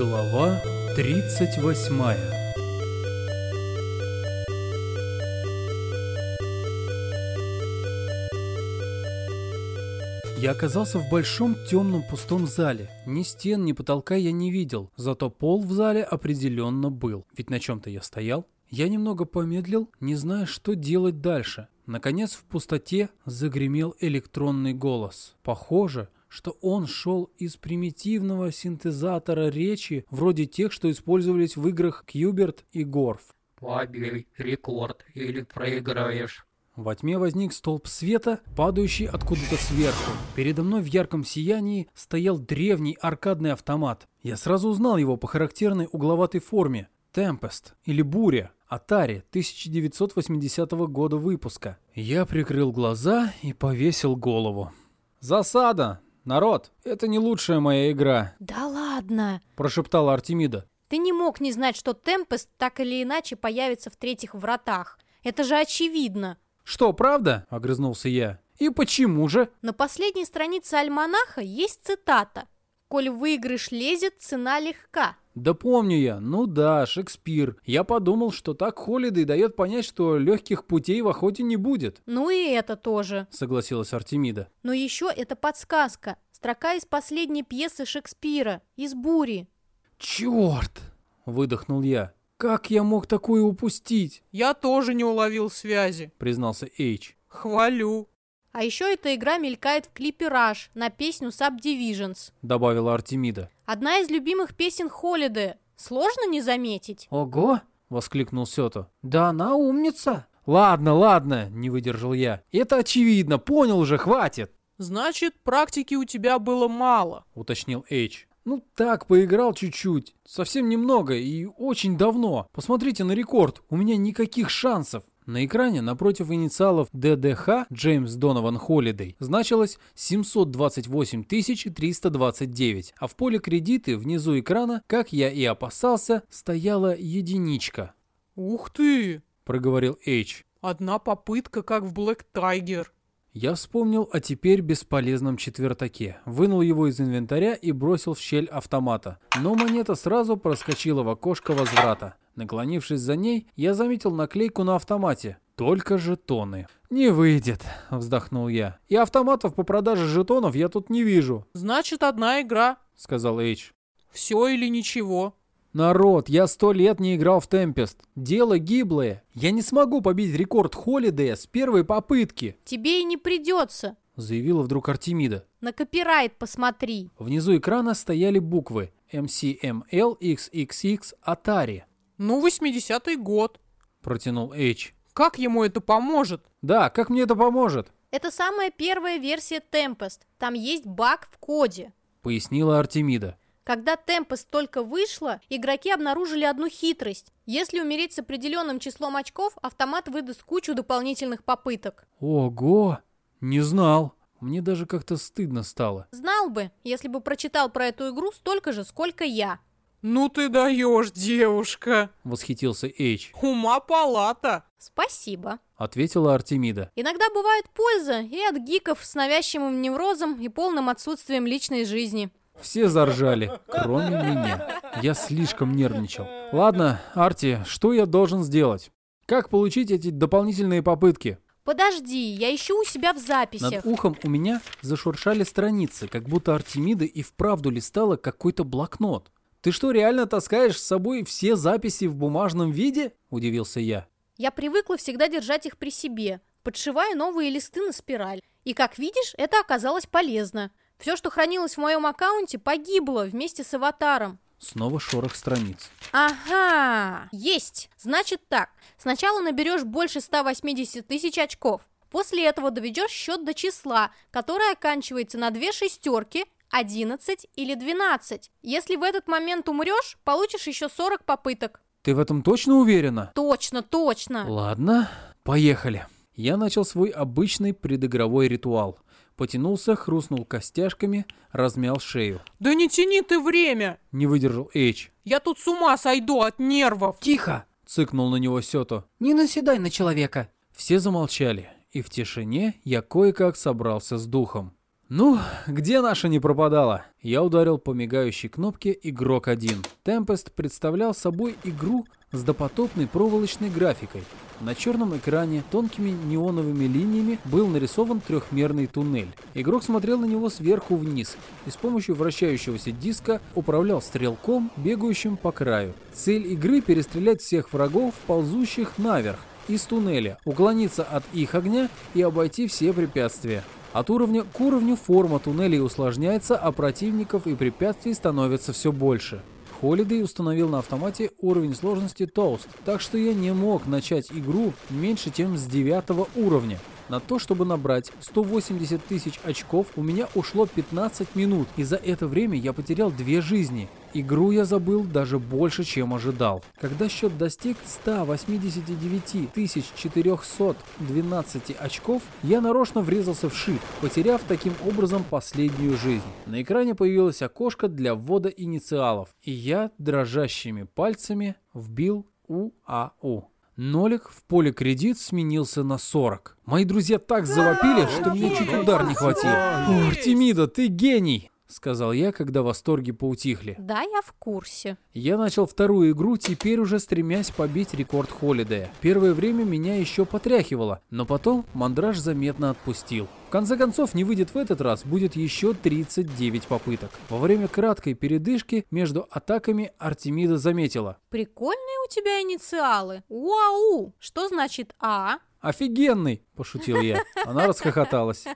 Глава 38 Я оказался в большом темном пустом зале. Ни стен, ни потолка я не видел, зато пол в зале определенно был. Ведь на чем-то я стоял. Я немного помедлил, не зная, что делать дальше. Наконец в пустоте загремел электронный голос. Похоже, что он шел из примитивного синтезатора речи, вроде тех, что использовались в играх Кьюберт и Горф. Побей рекорд или проиграешь. Во тьме возник столб света, падающий откуда-то сверху. Передо мной в ярком сиянии стоял древний аркадный автомат. Я сразу узнал его по характерной угловатой форме. Tempest или Буря. Atari 1980 года выпуска. Я прикрыл глаза и повесил голову. «Засада! Народ, это не лучшая моя игра», Да ладно. – прошептала Артемида. Ты не мог не знать, что Темпест так или иначе появится в третьих вратах. Это же очевидно. «Что, правда?» – огрызнулся я. «И почему же?» На последней странице альманаха есть цитата. «Коль выигрыш лезет, цена легка». Да помню я, ну да, Шекспир. Я подумал, что так Холидей дает понять, что легких путей в охоте не будет, Ну и это тоже. согласилась Артемида. Но еще это подсказка. Строка из последней пьесы Шекспира, из «Бури». Черт! Выдохнул я. Как я мог такое упустить? Я тоже не уловил связи. Признался Эйч. Хвалю. А еще эта игра мелькает в клипе Rush на песню Subdivisions. Добавила Артемида. Одна из любимых песен Холиде. Сложно не заметить? Ого! Воскликнул Сёто. Да она умница. Ладно, ладно, не выдержал я. Это очевидно, понял уже, хватит. Значит, практики у тебя было мало. уточнил Эйч. Ну так, поиграл чуть-чуть. Совсем немного и очень давно. Посмотрите на рекорд, у меня никаких шансов. На экране напротив инициалов ДДХ Джеймс Донован Холидей значилось 728 329, а в поле кредиты внизу экрана, как я и опасался, стояла единичка, Ух ты! проговорил Эйч. Одна попытка, как в Блэк Тайгер. Я вспомнил о теперь бесполезном четвертаке, вынул его из инвентаря и бросил в щель автомата. Но монета сразу проскочила в окошко возврата. Наклонившись за ней, я заметил наклейку на автомате. Только жетоны. «Не выйдет», — вздохнул я. «И автоматов по продаже жетонов я тут не вижу», Значит, одна игра. — сказал Эйч. Все или ничего. «Народ, я сто лет не играл в Темпест. Дело гиблое. Я не смогу побить рекорд Холидея с первой попытки», Тебе и не придется. — заявила вдруг Артемида. На копирайт посмотри. Внизу экрана стояли буквы MCMLXXX Atari. Ну, 80-й год. Протянул Эйч. Как ему это поможет? Да, как мне это поможет? Это самая первая версия Tempest. Там есть баг в коде. Пояснила Артемида. Когда Tempest только вышла, игроки обнаружили одну хитрость. Если умереть с определенным числом очков, автомат выдаст кучу дополнительных попыток. Ого! Не знал. Мне даже как-то стыдно стало. Знал бы, если бы прочитал про эту игру столько же, сколько я. Ну ты даешь, девушка. Восхитился Эйч. Ума палата. Спасибо. Ответила Артемида. Иногда бывает польза и от гиков с навязчивым неврозом и полным отсутствием личной жизни. Все заржали, кроме меня. Я слишком нервничал. Ладно, Арти, что я должен сделать? Как получить эти дополнительные попытки? Подожди, я ищу у себя в Над записях. ухом у меня зашуршали страницы, как будто Артемида и вправду листала какой-то блокнот. «Ты что, реально таскаешь с собой все записи в бумажном виде?» – удивился я. Я привыкла всегда держать их при себе, подшивая новые листы на спираль. И как видишь, это оказалось полезно. Все, что хранилось в моем аккаунте, погибло вместе с аватаром. Снова шорох страниц. Ага, есть. Значит так, сначала наберешь больше 180 тысяч очков. После этого доведешь счет до числа, которое оканчивается на две шестерки, 11 или 12. Если в этот момент умрешь, получишь еще 40 попыток. Ты в этом точно уверена? Точно, точно. Ладно, поехали. Я начал свой обычный предыгровой ритуал. Потянулся, хрустнул костяшками, размял шею. Да не тяни ты время. Не выдержал Эйч. Я тут с ума сойду от нервов. «Тихо!» — цыкнул на него Сёто. Не наседай на человека. Все замолчали, и в тишине я кое-как собрался с духом. Ну, где наша не пропадала? Я ударил по мигающей кнопке «Игрок 1». Tempest представлял собой игру с допотопной проволочной графикой. На черном экране тонкими неоновыми линиями был нарисован трехмерный туннель. Игрок смотрел на него сверху вниз и с помощью вращающегося диска управлял стрелком, бегающим по краю. Цель игры – перестрелять всех врагов, ползущих наверх из туннеля, уклониться от их огня и обойти все препятствия. От уровня к уровню форма туннелей усложняется, а противников и препятствий становится все больше. Холидей установил на автомате уровень сложности Toast, так что я не мог начать игру меньше, чем с 9 уровня. На то, чтобы набрать 180 тысяч очков, у меня ушло 15 минут, и за это время я потерял две жизни. Игру я забыл даже больше, чем ожидал. Когда счет достиг 189 412 очков, я нарочно врезался в шип, потеряв таким образом последнюю жизнь. На экране появилось окошко для ввода инициалов, и я дрожащими пальцами вбил УАУ. Нолик в поле кредит сменился на 40. Мои друзья так завопили, что мне чуть удар не хватил. О, Артемида, ты гений! Сказал я, когда восторги поутихли. Да, я в курсе. Я начал вторую игру, теперь уже стремясь побить рекорд Холидея. Первое время меня еще потряхивало, но потом мандраж заметно отпустил. В конце концов, не выйдет в этот раз, будет еще 39 попыток. Во время краткой передышки между атаками Артемида заметила. Прикольные у тебя инициалы. Уау! Что значит А? «Офигенный!» – пошутил я. Она расхохоталась.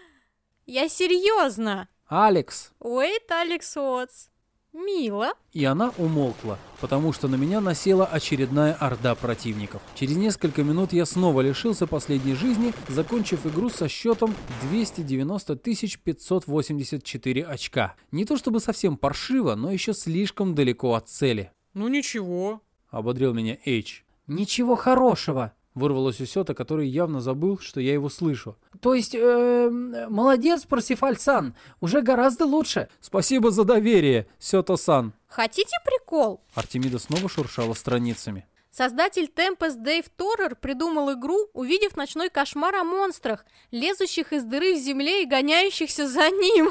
Я серьезно. «Алекс!» Wait, Алекс Уотс. Мило. И она умолкла, потому что на меня насела очередная орда противников. Через несколько минут я снова лишился последней жизни, закончив игру со счетом 290 584 очка. Не то чтобы совсем паршиво, но еще слишком далеко от цели. Ну ничего. Ободрил меня Эйч. Ничего хорошего. Вырвалось у Сёта, который явно забыл, что я его слышу. То есть, э, молодец, Парсифаль-сан, уже гораздо лучше. «Спасибо за доверие, Сёто-сан!» Хотите прикол? Артемида снова шуршала страницами. Создатель Tempest Дэйв Торрер придумал игру, увидев ночной кошмар о монстрах, лезущих из дыры в земле и гоняющихся за ним.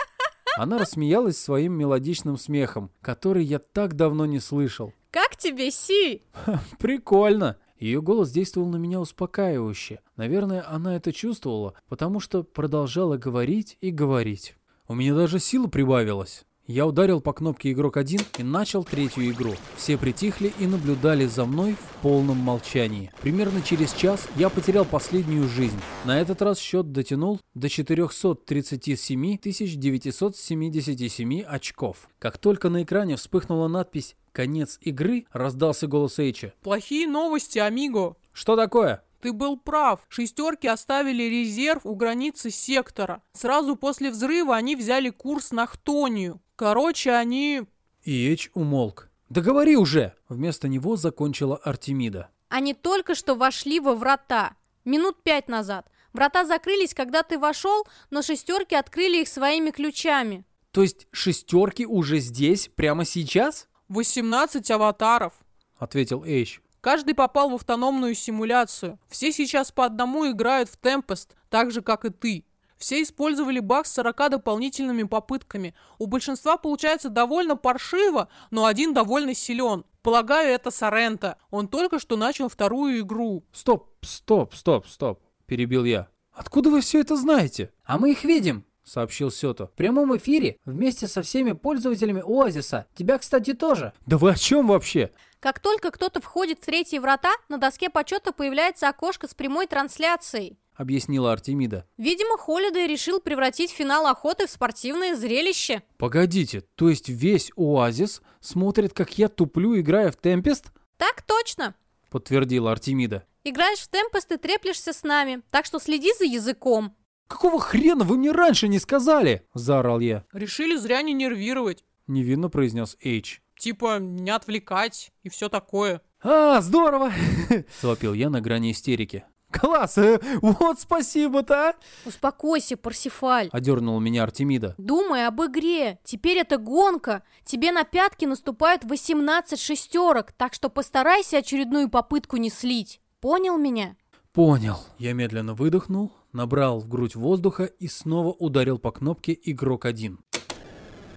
Она рассмеялась своим мелодичным смехом, который я так давно не слышал. Как тебе, Си? Прикольно. Ее голос действовал на меня успокаивающе. Наверное, она это чувствовала, потому что продолжала говорить и говорить. У меня даже сила прибавилась. Я ударил по кнопке «Игрок 1» и начал третью игру. Все притихли и наблюдали за мной в полном молчании. Примерно через час я потерял последнюю жизнь. На этот раз счет дотянул до 437 977 очков. Как только на экране вспыхнула надпись «Конец игры», раздался голос Эйча. Плохие новости, амиго. «Что такое?» Ты был прав. Шестерки оставили резерв у границы сектора. Сразу после взрыва они взяли курс на Хтонию. Короче, они... И Эйч умолк. «Да говори уже!» Вместо него закончила Артемида. Они только что вошли во врата. Минут пять назад. Врата закрылись, когда ты вошел, но шестерки открыли их своими ключами. То есть шестерки уже здесь, прямо сейчас? 18 аватаров. Ответил Эйч. Каждый попал в автономную симуляцию. Все сейчас по одному играют в Tempest, так же, как и ты. Все использовали баг с 40 дополнительными попытками. У большинства получается довольно паршиво, но один довольно силен. Полагаю, это Сорента. Он только что начал вторую игру. Стоп, стоп, стоп, стоп, перебил я. Откуда вы все это знаете? А мы их видим. Сообщил Сёто. В прямом эфире, вместе со всеми пользователями Оазиса. Тебя, кстати, тоже. Да вы о чем вообще? Как только кто-то входит в третьи врата, на доске почета появляется окошко с прямой трансляцией. Объяснила Артемида. Видимо, Холидей решил превратить финал охоты в спортивное зрелище. Погодите, то есть весь Оазис смотрит, как я туплю, играя в Темпест? Так точно. Подтвердила Артемида. Играешь в Темпест и треплешься с нами, так что следи за языком. Какого хрена вы мне раньше не сказали? Заорал я. Решили зря не нервировать. Невинно произнес Эйч. Типа, не отвлекать и все такое. А, здорово! Завопил я на грани истерики. Класс! э, Вот спасибо-то! а!» Успокойся, Парсифаль. Одернула меня Артемида. Думай об игре. Теперь это гонка. Тебе на пятки наступают 18 шестерок, так что постарайся очередную попытку не слить. Понял меня? Понял. Я медленно выдохнул, набрал в грудь воздуха и снова ударил по кнопке «Игрок 1».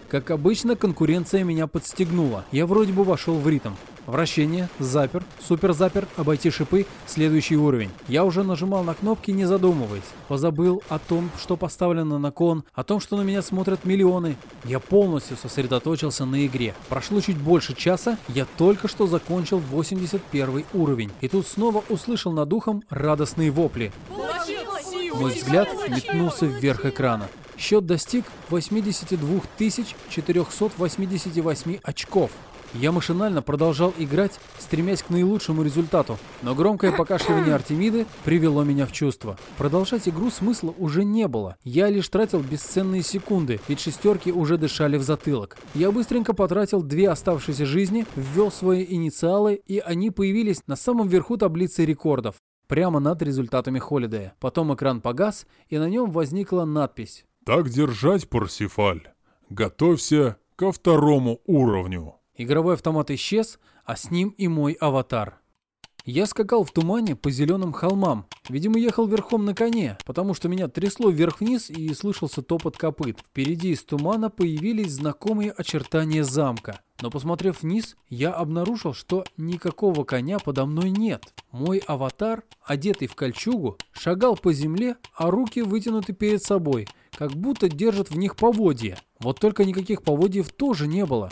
Как обычно, конкуренция меня подстегнула. Я вроде бы вошел в ритм. Вращение, запер, супер запер, обойти шипы, следующий уровень. Я уже нажимал на кнопки, не задумываясь. Позабыл о том, что поставлено на кон, о том, что на меня смотрят миллионы. Я полностью сосредоточился на игре. Прошло чуть больше часа, я только что закончил 81 уровень. И тут снова услышал над ухом радостные вопли. Мой взгляд метнулся вверх экрана. Счет достиг 82 488 очков. Я машинально продолжал играть, стремясь к наилучшему результату, но громкое покашливание Артемиды привело меня в чувство. Продолжать игру смысла уже не было. Я лишь тратил бесценные секунды, ведь шестерки уже дышали в затылок. Я быстренько потратил две оставшиеся жизни, ввел свои инициалы, и они появились на самом верху таблицы рекордов прямо над результатами Холидея. Потом экран погас, и на нем возникла надпись Так держать, Парсифаль. Готовься ко второму уровню. Игровой автомат исчез, а с ним и мой аватар. Я скакал в тумане по зеленым холмам. Видимо, ехал верхом на коне, потому что меня трясло вверх-вниз и слышался топот копыт. Впереди из тумана появились знакомые очертания замка. Но посмотрев вниз, я обнаружил, что никакого коня подо мной нет. Мой аватар, одетый в кольчугу, шагал по земле, а руки вытянуты перед собой, как будто держит в них поводья. Вот только никаких поводьев тоже не было.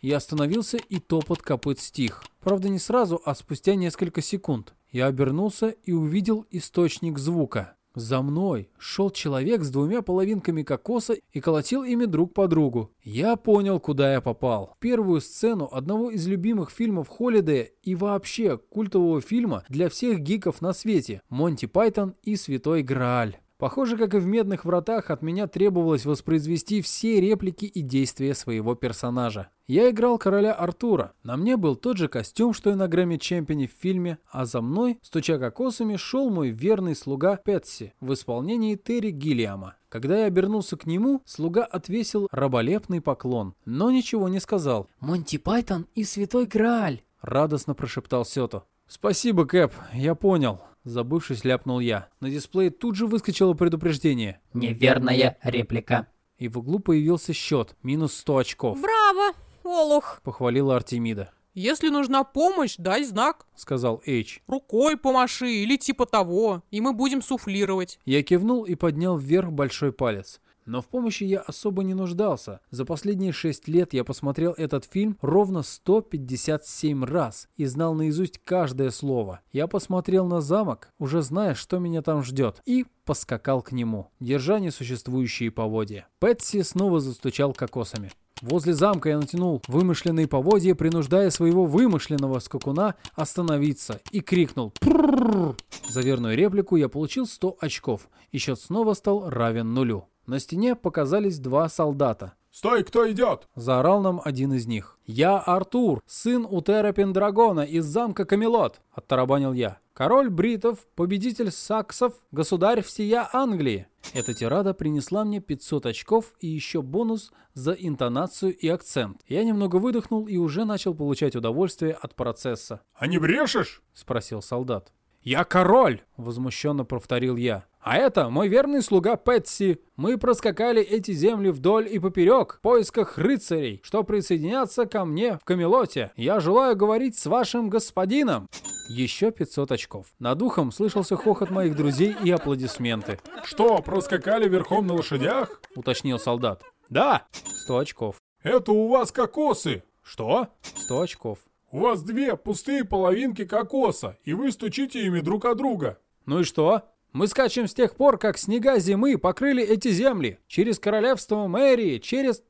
Я остановился, и топот копыт стих. Правда, не сразу, а спустя несколько секунд. Я обернулся и увидел источник звука. За мной шел человек с двумя половинками кокоса и колотил ими друг по другу. Я понял, куда я попал. Первую сцену одного из любимых фильмов Холидея и вообще культового фильма для всех гиков на свете «Монти Пайтон и Святой Грааль». Похоже, как и в «Медных вратах», от меня требовалось воспроизвести все реплики и действия своего персонажа. Я играл короля Артура. На мне был тот же костюм, что и на Грэмми Чемпионе в фильме, а за мной, стуча кокосами, шел мой верный слуга Петси в исполнении Терри Гиллиама. Когда я обернулся к нему, слуга отвесил раболепный поклон, но ничего не сказал. Монти Пайтон и Святой Грааль. Радостно прошептал Сето. «Спасибо, Кэп, я понял». Забывшись, ляпнул я. На дисплее тут же выскочило предупреждение. Неверная реплика. И в углу появился счет. Минус 100 очков. Браво, Олух. Похвалила Артемида. Если нужна помощь, дай знак. Сказал Эйч. Рукой помаши или типа того, и мы будем суфлировать. Я кивнул и поднял вверх большой палец. Но в помощи я особо не нуждался. За последние шесть лет я посмотрел этот фильм ровно 157 раз и знал наизусть каждое слово. Я посмотрел на замок, уже зная, что меня там ждет, и поскакал к нему, держа несуществующие поводья. Пэтси снова застучал кокосами. Возле замка я натянул вымышленные поводья, принуждая своего вымышленного скакуна остановиться, и крикнул «Пррррр!». За верную реплику я получил 100 очков, и счет снова стал равен нулю. На стене показались два солдата. «Стой, кто идет?» Заорал нам один из них. «Я Артур, сын Утера Пендрагона из замка Камелот», — оттарабанил я. «Король бритов, победитель саксов, государь всея Англии». Эта тирада принесла мне 500 очков и еще бонус за интонацию и акцент. Я немного выдохнул и уже начал получать удовольствие от процесса. «А не брешешь?» — спросил солдат. «Я король!» — возмущенно повторил я. «А это мой верный слуга Пэтси. Мы проскакали эти земли вдоль и поперек в поисках рыцарей, что присоединятся ко мне в Камелоте. Я желаю говорить с вашим господином». Еще 500 очков. Над ухом слышался хохот моих друзей и аплодисменты. «Что, проскакали верхом на лошадях?» — уточнил солдат. «Да!» 100 очков. «Это у вас кокосы!» «Что?» 100 очков. «У вас две пустые половинки кокоса, и вы стучите ими друг о друга». «Ну и что?» Мы скачем с тех пор, как снега зимы покрыли эти земли. Через королевство мэрии, через...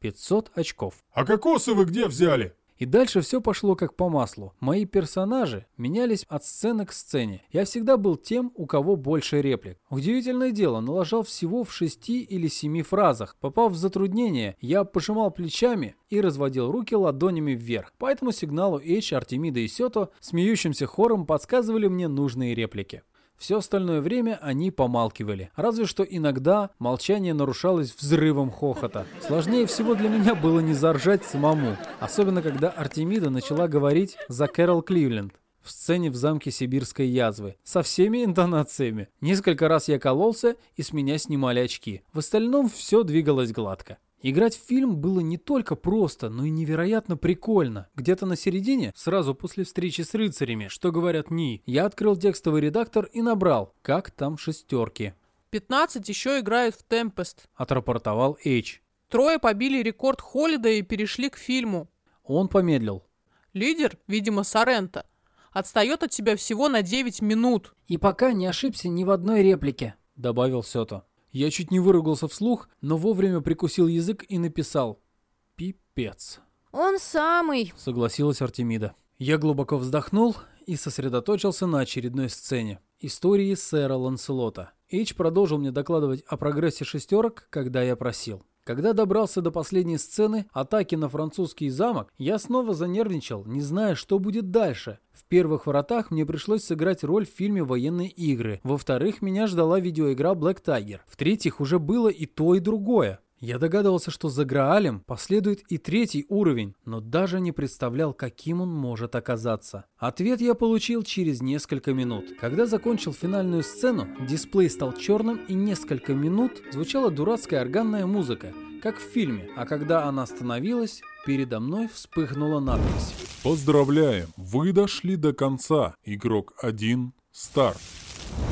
500 очков. «А кокосы вы где взяли?» И дальше все пошло как по маслу. Мои персонажи менялись от сцены к сцене. Я всегда был тем, у кого больше реплик. Удивительное дело, налажал всего в шести или семи фразах. Попав в затруднение, я пожимал плечами и разводил руки ладонями вверх. По этому сигналу Эйч, Артемида и Сето смеющимся хором подсказывали мне нужные реплики. Все остальное время они помалкивали. Разве что иногда молчание нарушалось взрывом хохота. Сложнее всего для меня было не заржать самому. Особенно, когда Артемида начала говорить за Кэрол Кливленд. в сцене в замке сибирской язвы. Со всеми интонациями. Несколько раз я кололся, и с меня снимали очки. В остальном все двигалось гладко. Играть в фильм было не только просто, но и невероятно прикольно. Где-то на середине, сразу после встречи с рыцарями, что говорят НИ, я открыл текстовый редактор и набрал, как там шестерки. 15 еще играет в Tempest. Отрапортовал Эйч. Трое побили рекорд Холлида и перешли к фильму. Он помедлил. Лидер, видимо, Сорента, отстает от тебя всего на 9 минут. И пока не ошибся ни в одной реплике. Добавил Сёто. Я чуть не выругался вслух, но вовремя прикусил язык и написал «Пипец», Он самый. согласилась Артемида. Я глубоко вздохнул и сосредоточился на очередной сцене. Истории сэра Ланселота. Эйч продолжил мне докладывать о прогрессе шестерок, когда я просил. Когда добрался до последней сцены атаки на французский замок, я снова занервничал, не зная, что будет дальше. В первых воротах мне пришлось сыграть роль в фильме «Военные игры». Во-вторых, меня ждала видеоигра Black Tiger. В-третьих, уже было и то, и другое. Я догадывался, что за Граалем последует и третий уровень, но даже не представлял, каким он может оказаться. Ответ я получил через несколько минут. Когда закончил финальную сцену, дисплей стал черным и несколько минут звучала дурацкая органная музыка, как в фильме, а когда она остановилась, передо мной вспыхнула надпись. Поздравляем, вы дошли до конца. Игрок 1, старт.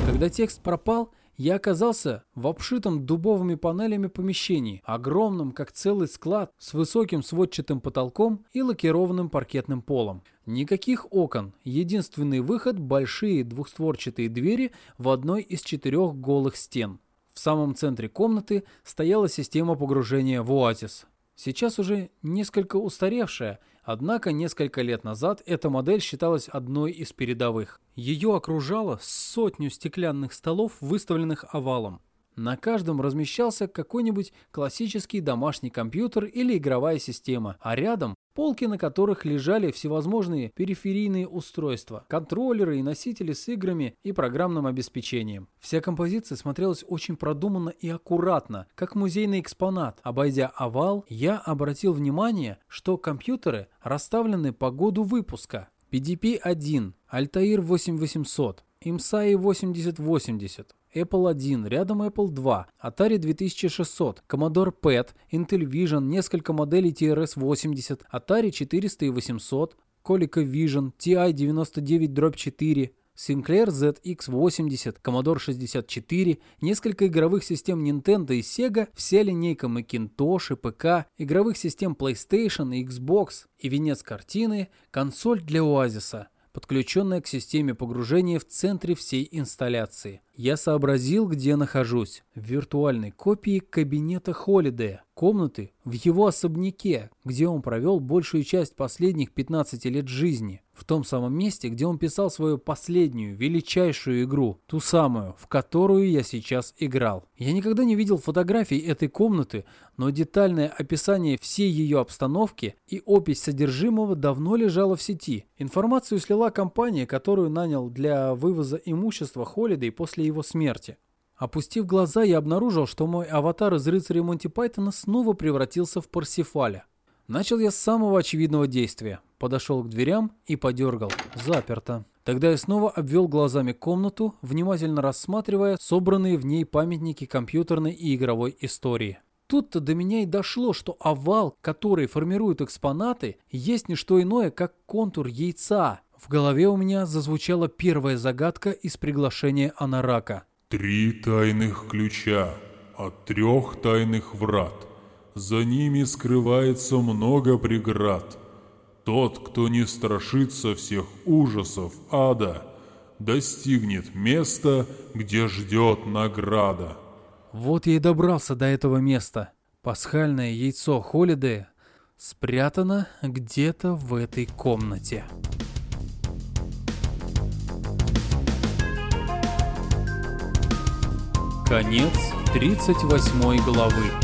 Когда текст пропал, я оказался в обшитом дубовыми панелями помещении, огромном, как целый склад, с высоким сводчатым потолком и лакированным паркетным полом. Никаких окон, единственный выход – большие двухстворчатые двери в одной из четырех голых стен. В самом центре комнаты стояла система погружения в оазис. Сейчас уже несколько устаревшая, однако несколько лет назад эта модель считалась одной из передовых. Ее окружало сотню стеклянных столов, выставленных овалом. На каждом размещался какой-нибудь классический домашний компьютер или игровая система, а рядом полки, на которых лежали всевозможные периферийные устройства, контроллеры и носители с играми и программным обеспечением. Вся композиция смотрелась очень продуманно и аккуратно, как музейный экспонат. Обойдя овал, я обратил внимание, что компьютеры расставлены по году выпуска. PDP-1, Altair 8800, IMSAI 8080, Apple 1, рядом Apple 2, Atari 2600, Commodore PET, Intellivision, несколько моделей TRS-80, Atari 400 и 800, ColecoVision, TI-99-4, Sinclair ZX80, Commodore 64, несколько игровых систем Nintendo и Sega, вся линейка Macintosh и ПК, игровых систем PlayStation и Xbox и венец картины – консоль для Оазиса – подключенная к системе погружения в центре всей инсталляции. Я сообразил, где нахожусь. В виртуальной копии кабинета Холидея, комнаты в его особняке, где он провел большую часть последних 15 лет жизни. В том самом месте, где он писал свою последнюю, величайшую игру, ту самую, в которую я сейчас играл. Я никогда не видел фотографий этой комнаты, но детальное описание всей ее обстановки и опись содержимого давно лежало в сети. Информацию слила компания, которую нанял для вывоза имущества Холидей после его смерти. Опустив глаза, я обнаружил, что мой аватар из рыцаря Монти Пайтона снова превратился в Парсифаля. Начал я с самого очевидного действия. Подошел к дверям и подергал. Заперто. Тогда я снова обвел глазами комнату, внимательно рассматривая собранные в ней памятники компьютерной и игровой истории. Тут-то до меня и дошло, что овал, который формирует экспонаты, есть не что иное, как контур яйца. В голове у меня зазвучала первая загадка из приглашения Анарака. Три тайных ключа от трех тайных врат. За ними скрывается много преград. Тот, кто не страшится всех ужасов ада, достигнет места, где ждет награда. Вот я и добрался до этого места. Пасхальное яйцо Холидея спрятано где-то в этой комнате. Конец 38 главы.